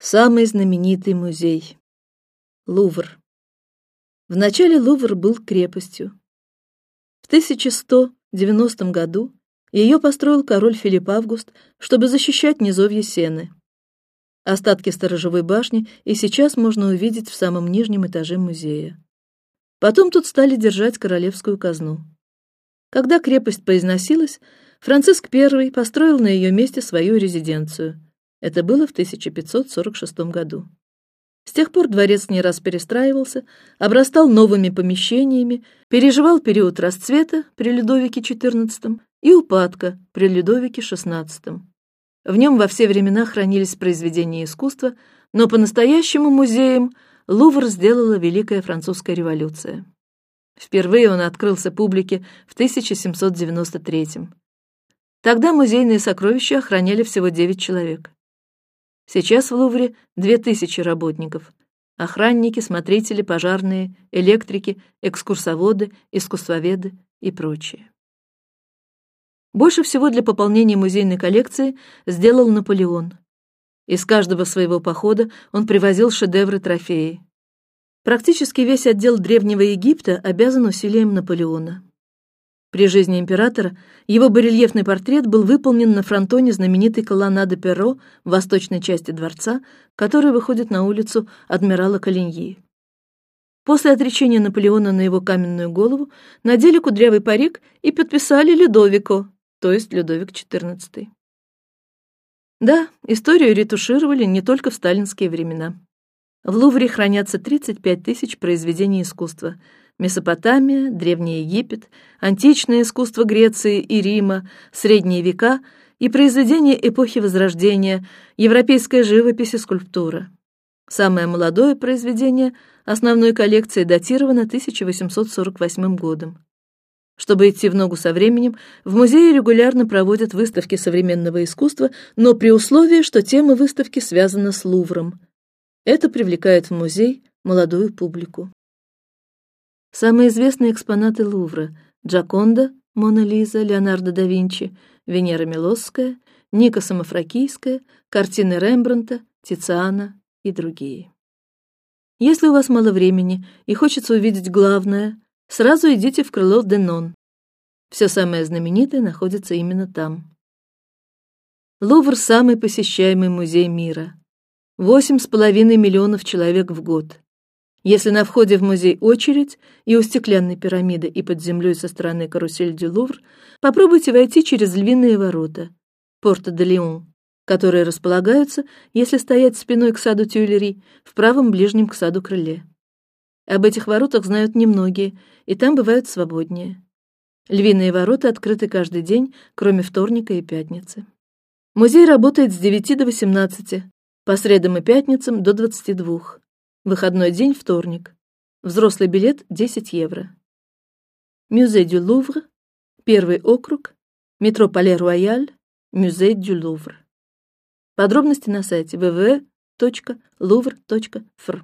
Самый знаменитый музей — Лувр. Вначале Лувр был крепостью. В 1190 году ее построил король Филипп Август, чтобы защищать низовье Сены. Остатки сторожевой башни и сейчас можно увидеть в самом нижнем этаже музея. Потом тут стали держать королевскую казну. Когда крепость поизносилась, Франциск I построил на ее месте свою резиденцию. Это было в 1546 году. С тех пор дворец не раз перестраивался, обрастал новыми помещениями, переживал период расцвета при Людовике XIV и упадка при Людовике XVI. В нем во все времена хранились произведения искусства, но по-настоящему музеем Лувр сделала Великая Французская революция. Впервые он открылся публике в 1793. Тогда музейные сокровища охраняли всего девять человек. Сейчас в Лувре две тысячи работников: охранники, смотрители, пожарные, электрики, экскурсоводы, искусствоведы и прочие. Больше всего для пополнения музейной коллекции сделал Наполеон. Из каждого своего похода он привозил шедевры трофеи. Практически весь отдел древнего Египта обязан усилиям Наполеона. При жизни императора его барельефный портрет был выполнен на фронтоне знаменитой колоннады Перро в восточной части дворца, которая выходит на улицу адмирала Калиньи. После отречения Наполеона на его каменную голову надели кудрявый парик и подписали Людовико, то есть Людовик XIV. Да, историю ретушировали не только в сталинские времена. В Лувре хранятся 35 тысяч произведений искусства, Месопотамия, Древний Египет, античное искусство Греции и Рима, средние века и произведения эпохи Возрождения, европейская живопись и скульптура. Самое молодое произведение основной коллекции датировано 1848 годом. Чтобы идти в ногу со временем, в музее регулярно проводят выставки современного искусства, но при условии, что тема выставки связана с Лувром. Это привлекает в музей молодую публику. Самые известные экспонаты Лувра: Джаконда, Мона Лиза, Леонардо да Винчи, Венера Милосская, Ника Самофракийская, картины Рембрандта, Тициана и другие. Если у вас мало времени и хочется увидеть главное, сразу идите в крыло Денон. Все самое знаменитое находится именно там. Лувр самый посещаемый музей мира. Восемь с половиной миллионов человек в год. Если на входе в музей очередь и у стеклянной пирамиды и под землей со стороны карусель де Лувр, попробуйте войти через львиные ворота, порта де Лион, которые располагаются, если стоять спиной к саду Тюильри, в правом ближнем к саду крыле. Об этих воротах знают немногие, и там бывают свободнее. Львиные ворота открыты каждый день, кроме вторника и пятницы. Музей работает с 9 до 18, по средам и пятницам до 22. Выходной день вторник. Взрослый билет 10 евро. Музей дю Лувр, первый округ, метро Пале Рояль, Музей дю Лувр. Подробности на сайте www.louvre.fr.